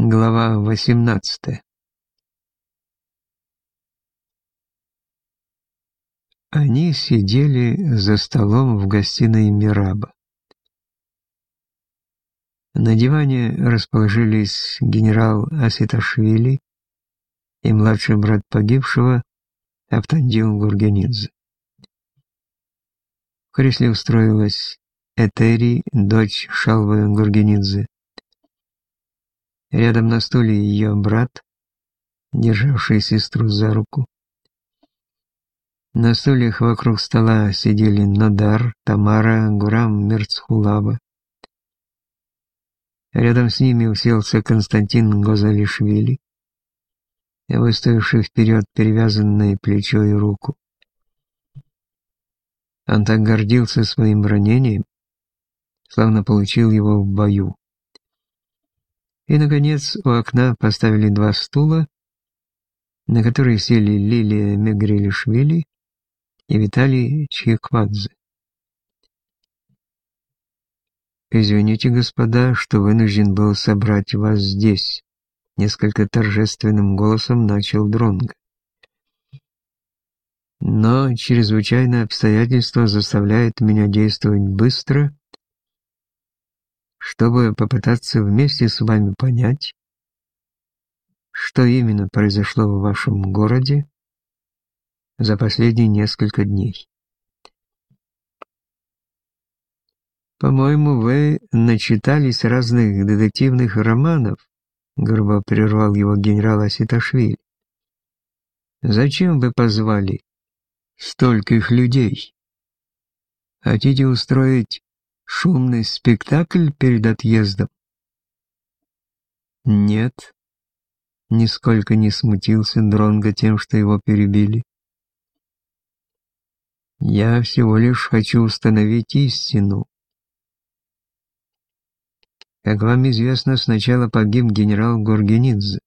Глава 18 Они сидели за столом в гостиной Мираба. На диване расположились генерал Аситашвили и младший брат погибшего Автандил Гургенидзе. В кресле устроилась Этери, дочь Шалвы Гургенидзе. Рядом на стуле ее брат, державший сестру за руку. На стульях вокруг стола сидели Надар, Тамара, Гурам, Мерцхулава. Рядом с ними уселся Константин Гозалишвили, выставивший вперед перевязанное плечо и руку. Он так гордился своим ранением, словно получил его в бою. И, наконец, у окна поставили два стула, на которые сели Лилия Мегрелишвили и Виталий Чьяквадзе. «Извините, господа, что вынужден был собрать вас здесь», — несколько торжественным голосом начал Дронго. «Но чрезвычайное обстоятельство заставляет меня действовать быстро, чтобы попытаться вместе с вами понять, что именно произошло в вашем городе за последние несколько дней. «По-моему, вы начитались разных детективных романов», — грубо прервал его генерал Аситашвили. «Зачем вы позвали стольких людей? Хотите устроить шумный спектакль перед отъездом?» «Нет», — нисколько не смутился Дронго тем, что его перебили. «Я всего лишь хочу установить истину», как вам известно, сначала погиб генерал Гургенидзе.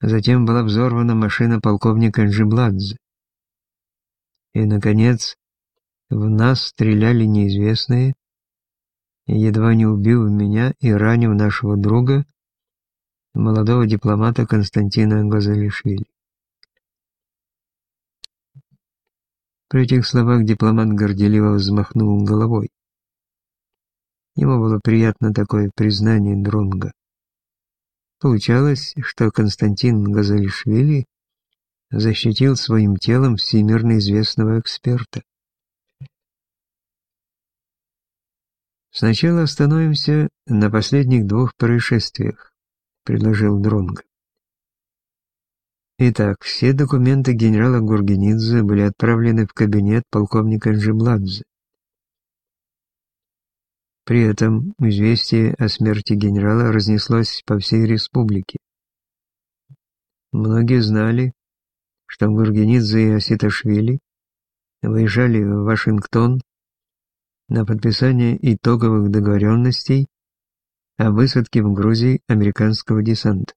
Затем была взорвана машина полковника Джибладзе. И, наконец, в нас стреляли неизвестные, едва не убив меня и ранив нашего друга, молодого дипломата Константина Газалишвили. При этих словах дипломат горделиво взмахнул головой. Ему было приятно такое признание Дронга. Получалось, что Константин Газалишвили защитил своим телом всемирно известного эксперта. «Сначала остановимся на последних двух происшествиях», — предложил Дронго. Итак, все документы генерала Гургенидзе были отправлены в кабинет полковника Джибладзе. При этом известие о смерти генерала разнеслось по всей республике. Многие знали, что Гургенидзе и Аситашвили выезжали в Вашингтон на подписание итоговых договоренностей о высадке в Грузии американского десанта.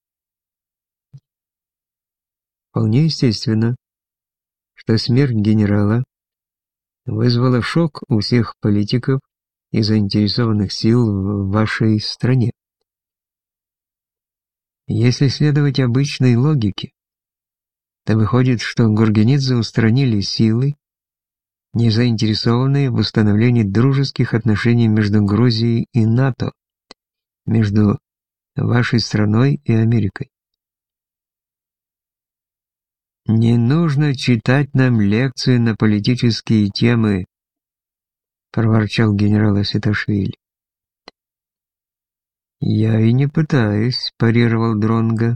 Вполне естественно, что смерть генерала вызвала шок у всех политиков и заинтересованных сил в вашей стране. Если следовать обычной логике, то выходит, что Гургенидзе устранили силы, не заинтересованные в установлении дружеских отношений между Грузией и НАТО, между вашей страной и Америкой. Не нужно читать нам лекции на политические темы, — проворчал генерал Аситашвили. «Я и не пытаюсь», — парировал Дронга.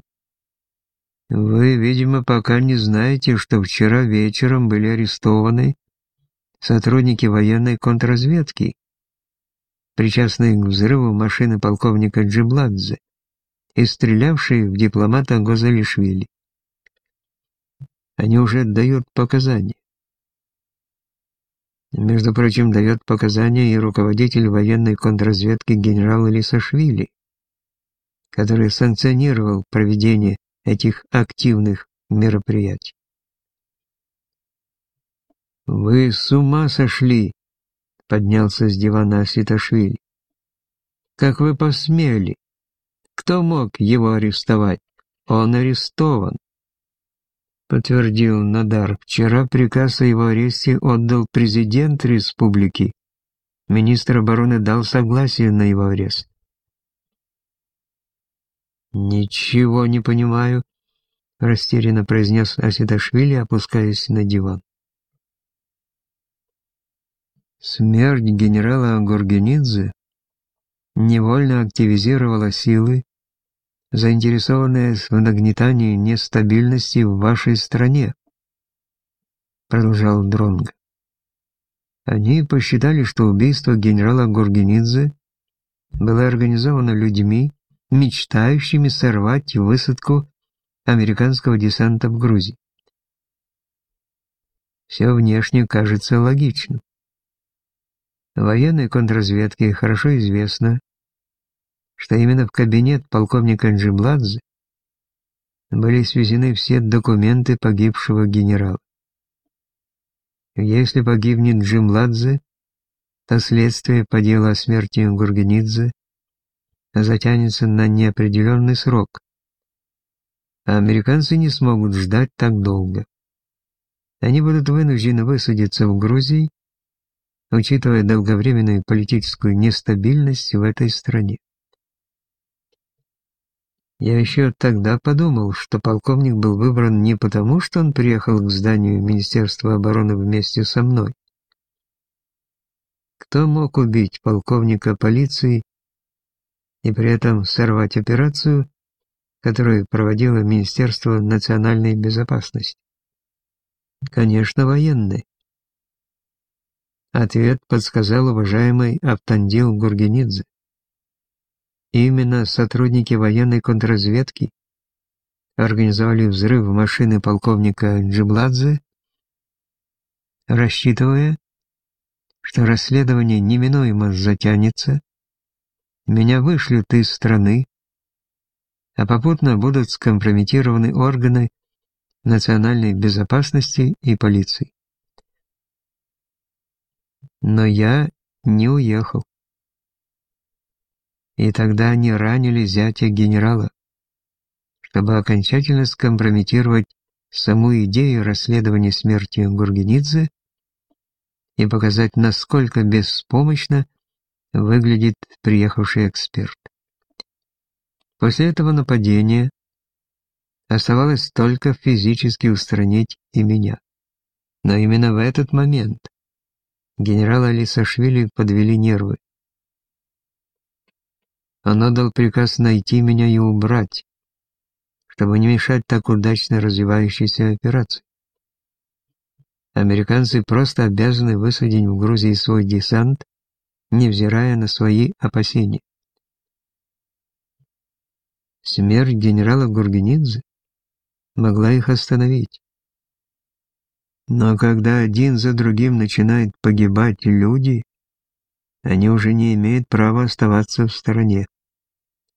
«Вы, видимо, пока не знаете, что вчера вечером были арестованы сотрудники военной контрразведки, причастные к взрыву машины полковника Джибладзе и стрелявшие в дипломата Гозалишвили. Они уже дают показания. Между прочим, дает показания и руководитель военной контрразведки генерал Лисашвили, который санкционировал проведение этих активных мероприятий. «Вы с ума сошли!» — поднялся с дивана Аситашвили. «Как вы посмели Кто мог его арестовать? Он арестован. Подтвердил Надар. Вчера приказ о его аресте отдал президент республики. Министр обороны дал согласие на его арест. «Ничего не понимаю», — растерянно произнес Аситашвили, опускаясь на диван. Смерть генерала Гургенидзе невольно активизировала силы, заинтересованные в нагнетании нестабильности в вашей стране, продолжал Дронг. Они посчитали, что убийство генерала Гургенидзе было организовано людьми, мечтающими сорвать высадку американского десанта в Грузии. Все внешне кажется логичным. Военной контрразведке хорошо известно, что именно в кабинет полковника Джибладзе были свезены все документы погибшего генерала. Если погибнет Джимладзе, то следствие по делу о смерти Гургенидзе затянется на неопределенный срок, а американцы не смогут ждать так долго. Они будут вынуждены высадиться в Грузии, учитывая долговременную политическую нестабильность в этой стране. Я еще тогда подумал, что полковник был выбран не потому, что он приехал к зданию Министерства обороны вместе со мной. Кто мог убить полковника полиции и при этом сорвать операцию, которую проводило Министерство национальной безопасности? Конечно, военные. Ответ подсказал уважаемый Автандил Гургенидзе. Именно сотрудники военной контрразведки организовали взрыв машины полковника Джибладзе, рассчитывая, что расследование неминуемо затянется, меня вышлют из страны, а попутно будут скомпрометированы органы национальной безопасности и полиции. Но я не уехал. И тогда они ранили зятя генерала, чтобы окончательно скомпрометировать саму идею расследования смерти Гургенидзе и показать, насколько беспомощно выглядит приехавший эксперт. После этого нападения оставалось только физически устранить и меня. Но именно в этот момент генерала Лисашвили подвели нервы. Он отдал приказ найти меня и убрать, чтобы не мешать так удачно развивающейся операции. Американцы просто обязаны высадить в Грузии свой десант, невзирая на свои опасения. Смерть генерала Гургенидзе могла их остановить. Но когда один за другим начинают погибать люди, они уже не имеют права оставаться в стороне.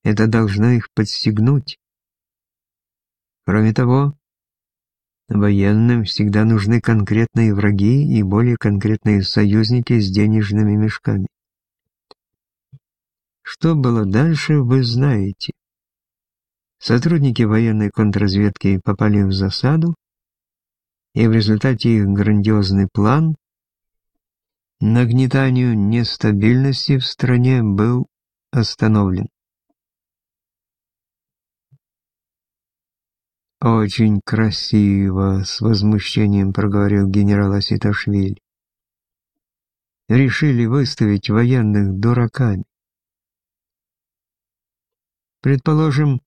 Это должно их подстегнуть. Кроме того, военным всегда нужны конкретные враги и более конкретные союзники с денежными мешками. Что было дальше, вы знаете. Сотрудники военной контрразведки попали в засаду, и в результате их грандиозный план нагнетанию нестабильности в стране был остановлен. «Очень красиво», — с возмущением проговорил генерал Аситашвили. «Решили выставить военных дураками. Предположим,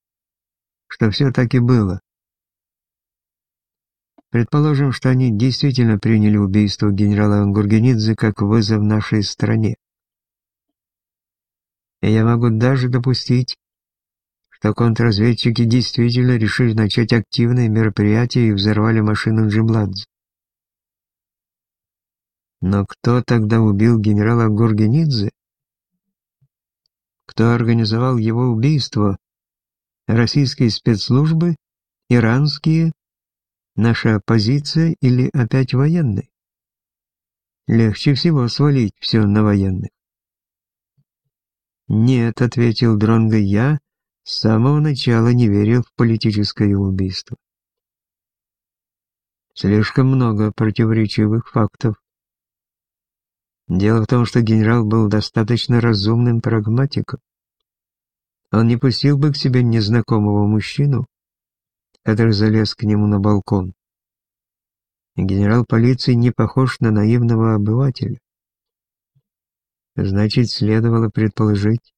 что все так и было. Предположим, что они действительно приняли убийство генерала Гургенидзе как вызов нашей стране. И я могу даже допустить, что контрразведчики действительно решили начать активные мероприятия и взорвали машину Джимладзе. Но кто тогда убил генерала Гургенидзе? Кто организовал его убийство? Российские спецслужбы? Иранские? Наша оппозиция или опять военные? Легче всего свалить все на военных. «Нет», — ответил Дронго, — «я с самого начала не верил в политическое убийство. Слишком много противоречивых фактов. Дело в том, что генерал был достаточно разумным прагматиком. Он не пустил бы к себе незнакомого мужчину, который залез к нему на балкон. Генерал полиции не похож на наивного обывателя. Значит, следовало предположить,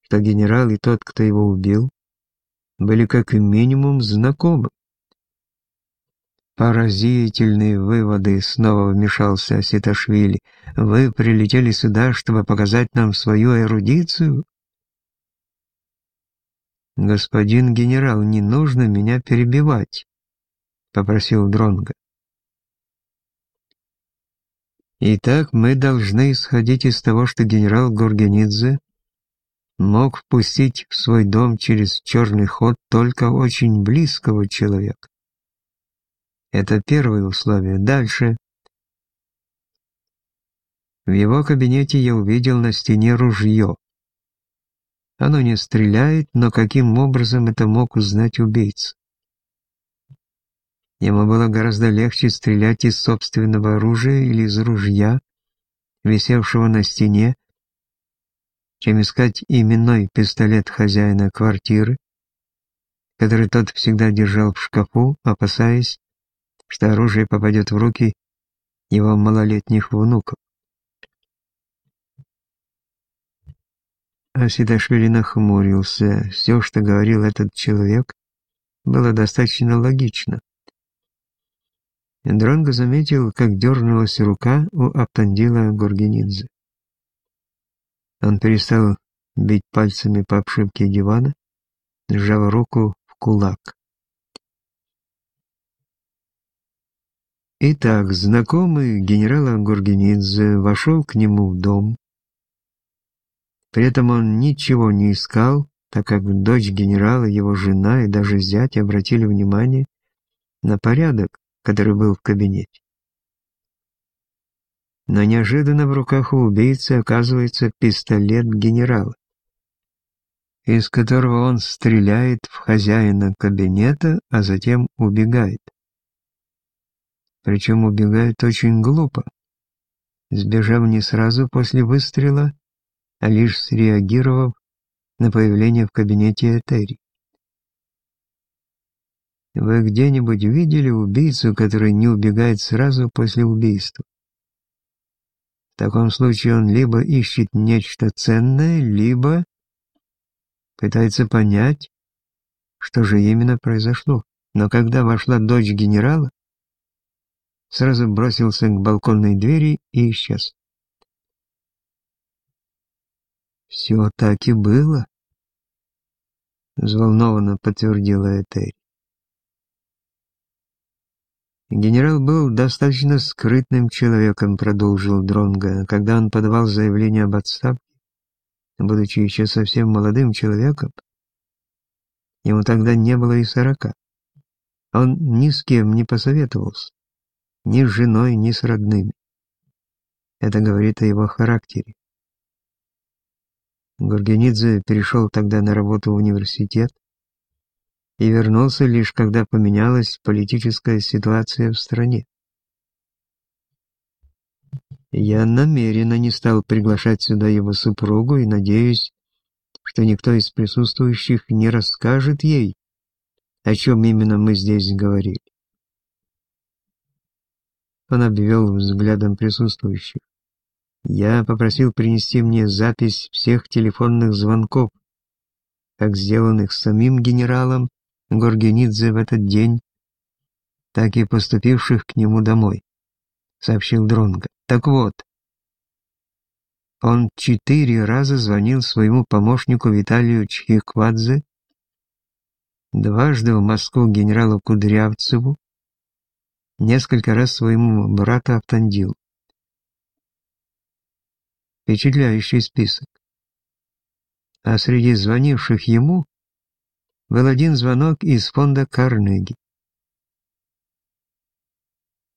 что генерал и тот, кто его убил, были как минимум знакомы. «Поразительные выводы!» — снова вмешался Ситашвили. «Вы прилетели сюда, чтобы показать нам свою эрудицию?» «Господин генерал, не нужно меня перебивать», — попросил Дронга. Итак, мы должны исходить из того, что генерал Горгенидзе мог впустить в свой дом через черный ход только очень близкого человека. Это первое условие. Дальше. В его кабинете я увидел на стене ружье. Оно не стреляет, но каким образом это мог узнать убийца? Ему было гораздо легче стрелять из собственного оружия или из ружья, висевшего на стене, чем искать именной пистолет хозяина квартиры, который тот всегда держал в шкафу, опасаясь, что оружие попадет в руки его малолетних внуков. Асидашвили нахмурился. Все, что говорил этот человек, было достаточно логично. Дронго заметил, как дернулась рука у Аптандила Гургенидзе. Он перестал бить пальцами по обшивке дивана, сжав руку в кулак. Итак, знакомый генерала Гургенидзе вошел к нему в дом. При этом он ничего не искал, так как дочь генерала, его жена и даже зять обратили внимание на порядок, который был в кабинете. Но неожиданно в руках у убийцы оказывается пистолет генерала, из которого он стреляет в хозяина кабинета, а затем убегает. Причем убегает очень глупо, сбежав не сразу после выстрела, а лишь среагировав на появление в кабинете Этери. Вы где-нибудь видели убийцу, который не убегает сразу после убийства? В таком случае он либо ищет нечто ценное, либо пытается понять, что же именно произошло. Но когда вошла дочь генерала, сразу бросился к балконной двери и исчез. «Все так и было», — взволнованно подтвердила Этери. Генерал был достаточно скрытным человеком, продолжил Дронга, когда он подавал заявление об отставке, будучи еще совсем молодым человеком. Ему тогда не было и сорока. Он ни с кем не посоветовался, ни с женой, ни с родными. Это говорит о его характере. Гургенидзе перешел тогда на работу в университет, и вернулся лишь когда поменялась политическая ситуация в стране. Я намеренно не стал приглашать сюда его супругу и надеюсь, что никто из присутствующих не расскажет ей, о чем именно мы здесь говорили. Он обвел взглядом присутствующих. Я попросил принести мне запись всех телефонных звонков, как сделанных самим генералом, Горгенидзе в этот день, так и поступивших к нему домой, сообщил Дронго. Так вот, он четыре раза звонил своему помощнику Виталию Чхиквадзе, дважды в Москву генералу Кудрявцеву, несколько раз своему брату Автандилу. Впечатляющий список. А среди звонивших ему был один звонок из фонда Карнеги.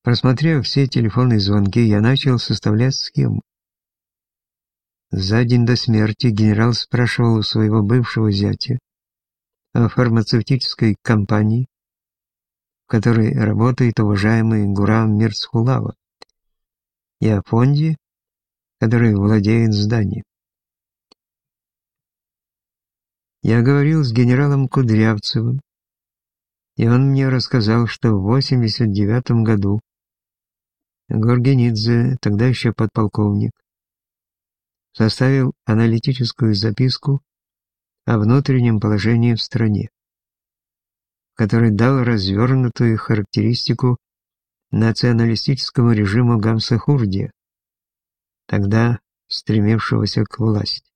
Просмотрев все телефонные звонки, я начал составлять схему. За день до смерти генерал спрашивал у своего бывшего зятя, о фармацевтической компании, в которой работает уважаемый Гурам Мирцхулава, и о фонде, который владеет зданием. Я говорил с генералом Кудрявцевым, и он мне рассказал, что в 89 году Горгенидзе, тогда еще подполковник, составил аналитическую записку о внутреннем положении в стране, в которой дал развернутую характеристику националистическому режиму Гамсахурдия, тогда стремившегося к власти.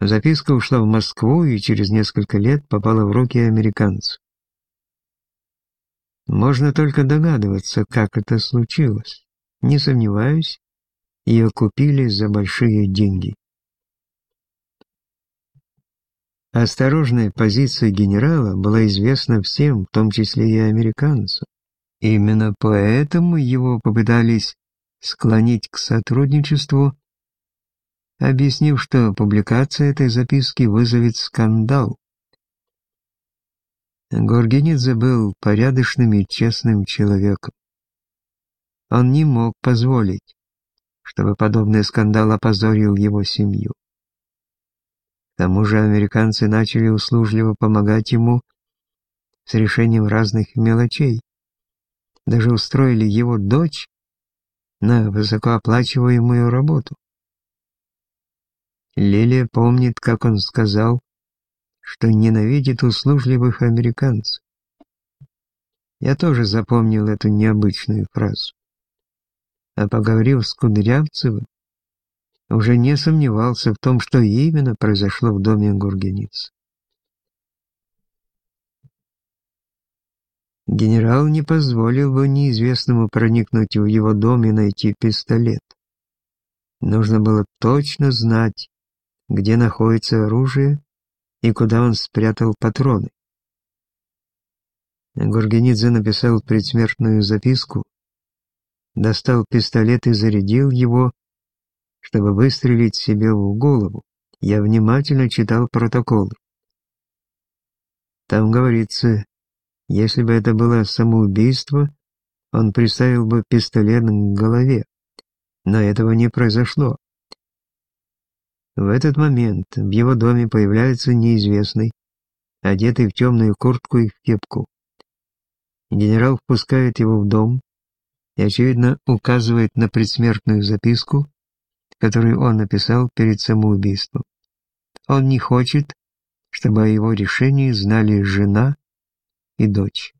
Записка ушла в Москву и через несколько лет попала в руки американцев. Можно только догадываться, как это случилось. Не сомневаюсь, ее купили за большие деньги. Осторожная позиция генерала была известна всем, в том числе и американцам. Именно поэтому его попытались склонить к сотрудничеству объяснив, что публикация этой записки вызовет скандал. Горгенидзе был порядочным и честным человеком. Он не мог позволить, чтобы подобный скандал опозорил его семью. К тому же американцы начали услужливо помогать ему с решением разных мелочей. Даже устроили его дочь на высокооплачиваемую работу. Лилия помнит, как он сказал, что ненавидит услужливых американцев. Я тоже запомнил эту необычную фразу. А поговорив с Кудрявцевым, уже не сомневался в том, что именно произошло в доме Гургениц. Генерал не позволил бы неизвестному проникнуть в его дом и найти пистолет. Нужно было точно знать, где находится оружие и куда он спрятал патроны. Гургенидзе написал предсмертную записку, достал пистолет и зарядил его, чтобы выстрелить себе в голову. Я внимательно читал протокол. Там говорится, если бы это было самоубийство, он приставил бы пистолет к голове. Но этого не произошло. В этот момент в его доме появляется неизвестный, одетый в темную куртку и в кепку. Генерал впускает его в дом и, очевидно, указывает на предсмертную записку, которую он написал перед самоубийством. Он не хочет, чтобы о его решении знали жена и дочь.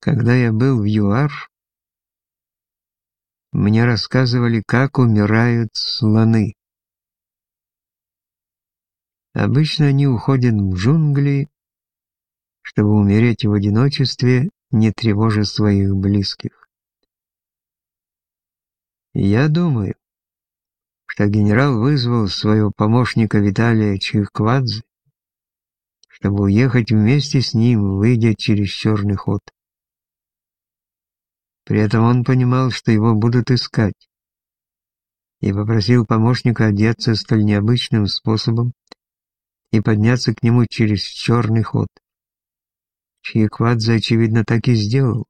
Когда я был в ЮАР, мне рассказывали, как умирают слоны. Обычно они уходят в джунгли, чтобы умереть в одиночестве, не тревожа своих близких. Я думаю, что генерал вызвал своего помощника Виталия Чехквадзе, чтобы уехать вместе с ним, выйдя через черный ход. При этом он понимал, что его будут искать, и попросил помощника одеться столь необычным способом и подняться к нему через черный ход. Чьяквадзе, очевидно, так и сделал.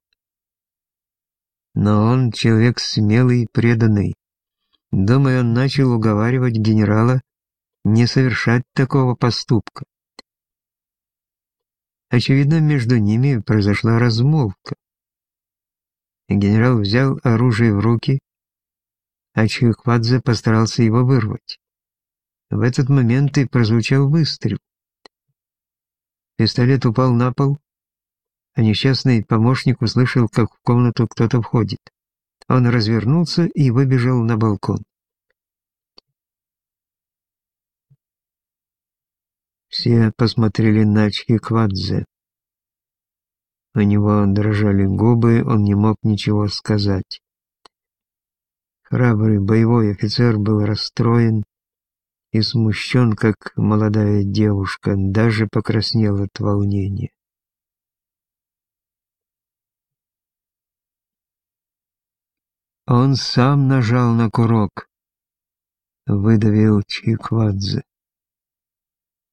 Но он человек смелый и преданный. Думаю, он начал уговаривать генерала не совершать такого поступка. Очевидно, между ними произошла размолвка. Генерал взял оружие в руки, а Чхиквадзе постарался его вырвать. В этот момент и прозвучал выстрел. Пистолет упал на пол, а несчастный помощник услышал, как в комнату кто-то входит. Он развернулся и выбежал на балкон. Все посмотрели на Чхиквадзе. У него дрожали губы, он не мог ничего сказать. Храбрый боевой офицер был расстроен и смущен, как молодая девушка, даже покраснел от волнения. Он сам нажал на курок. выдавил Чиквадзе.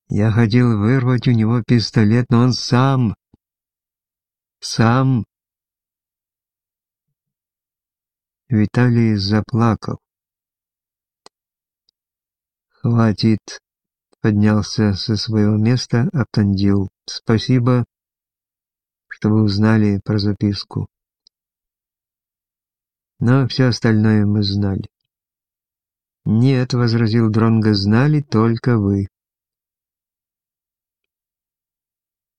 Я хотел вырвать у него пистолет, но он сам... Сам... Виталий заплакал. «Хватит!» — поднялся со своего места Автандил. «Спасибо, что вы узнали про записку. Но все остальное мы знали». «Нет», — возразил Дронго, — «знали только вы».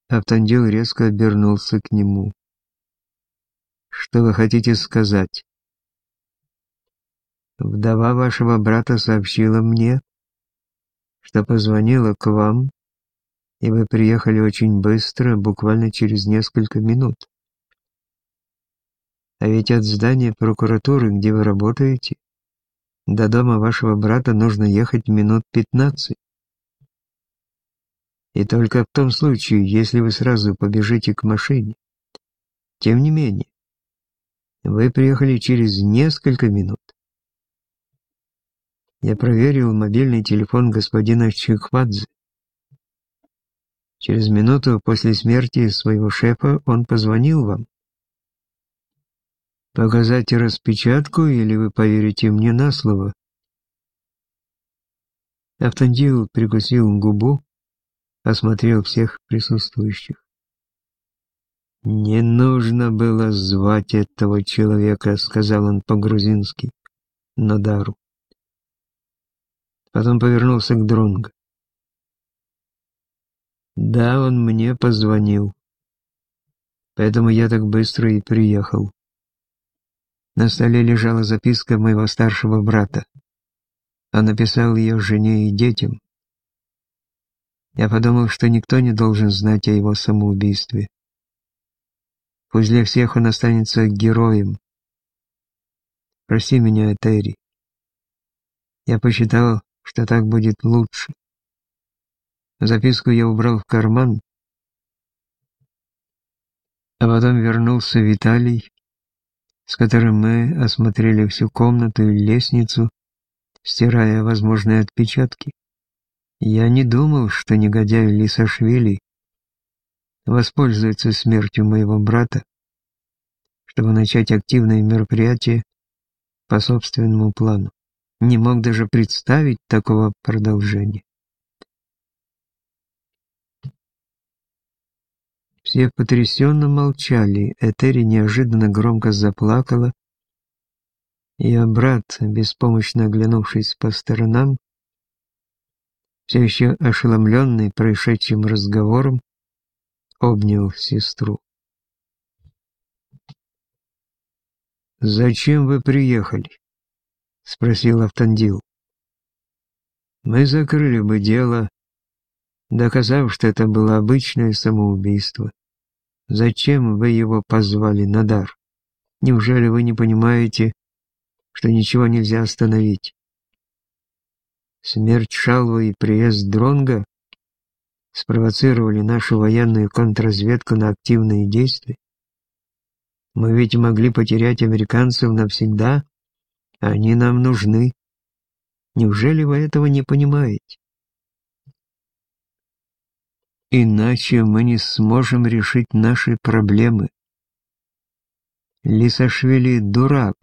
Автандил резко обернулся к нему. «Что вы хотите сказать?» «Вдова вашего брата сообщила мне, что позвонила к вам, и вы приехали очень быстро, буквально через несколько минут. А ведь от здания прокуратуры, где вы работаете, до дома вашего брата нужно ехать минут пятнадцать. И только в том случае, если вы сразу побежите к машине. Тем не менее, вы приехали через несколько минут. Я проверил мобильный телефон господина Чиквадзе. Через минуту после смерти своего шефа он позвонил вам. Показать распечатку, или вы поверите мне на слово? Автандил прикусил губу, осмотрел всех присутствующих. «Не нужно было звать этого человека», — сказал он по-грузински, Надару. Потом повернулся к Дронго. Да, он мне позвонил. Поэтому я так быстро и приехал. На столе лежала записка моего старшего брата. Он написал ее жене и детям. Я подумал, что никто не должен знать о его самоубийстве. Пусть для всех он останется героем. Прости меня, Этери. Я посчитал, что так будет лучше. Записку я убрал в карман, а потом вернулся Виталий, с которым мы осмотрели всю комнату и лестницу, стирая возможные отпечатки. Я не думал, что негодяй Лисашвили воспользуется смертью моего брата, чтобы начать активные мероприятия по собственному плану не мог даже представить такого продолжения. Все потрясенно молчали, Этери неожиданно громко заплакала. Ее брат, беспомощно оглянувшись по сторонам, все еще ошеломленный происшедшим разговором, обнял сестру. «Зачем вы приехали?» — спросил Автандил. «Мы закрыли бы дело, доказав, что это было обычное самоубийство. Зачем вы его позвали на дар? Неужели вы не понимаете, что ничего нельзя остановить? Смерть Шалва и приезд Дронга спровоцировали нашу военную контрразведку на активные действия. Мы ведь могли потерять американцев навсегда, они нам нужны. Неужели вы этого не понимаете? Иначе мы не сможем решить наши проблемы. Лисашвили дурак.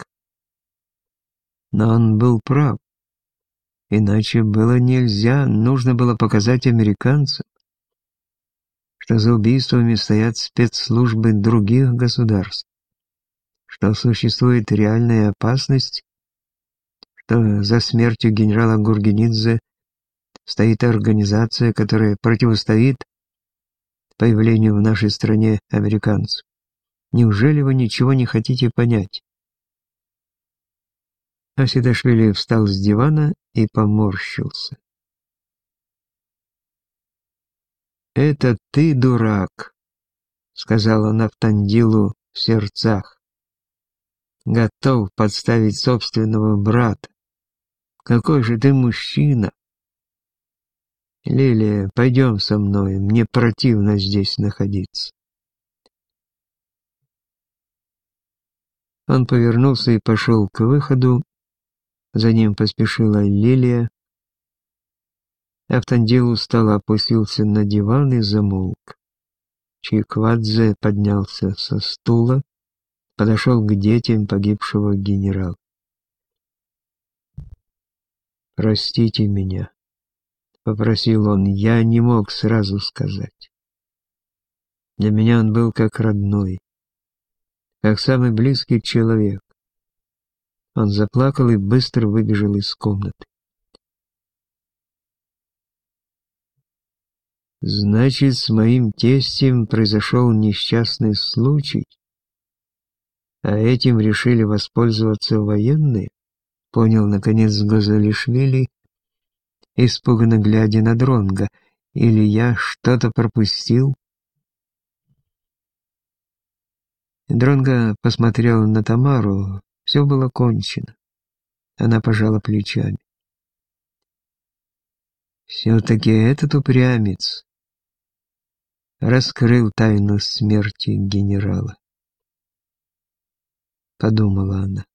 Но он был прав. Иначе было нельзя, нужно было показать американцам, что за убийствами стоят спецслужбы других государств, что существует реальная опасность что за смертью генерала Гургенидзе стоит организация, которая противостоит появлению в нашей стране американцев. Неужели вы ничего не хотите понять? Асидашвили встал с дивана и поморщился. «Это ты, дурак», — сказала Нафтандилу в сердцах. «Готов подставить собственного брата. Какой же ты мужчина! Лилия, пойдем со мной, мне противно здесь находиться. Он повернулся и пошел к выходу, За ним поспешила Лилия. Автандил устало опустился на диван и замолк. Чиквадзе поднялся со стула, подошел к детям погибшего генерала. «Простите меня», — попросил он, — «я не мог сразу сказать. Для меня он был как родной, как самый близкий человек. Он заплакал и быстро выбежал из комнаты. Значит, с моим тестем произошел несчастный случай, а этим решили воспользоваться военные? Понял, наконец, Газалишвили, испуганно глядя на Дронга. Или я что-то пропустил? Дронга посмотрел на Тамару. Все было кончено. Она пожала плечами. Все-таки этот упрямец раскрыл тайну смерти генерала. Подумала она.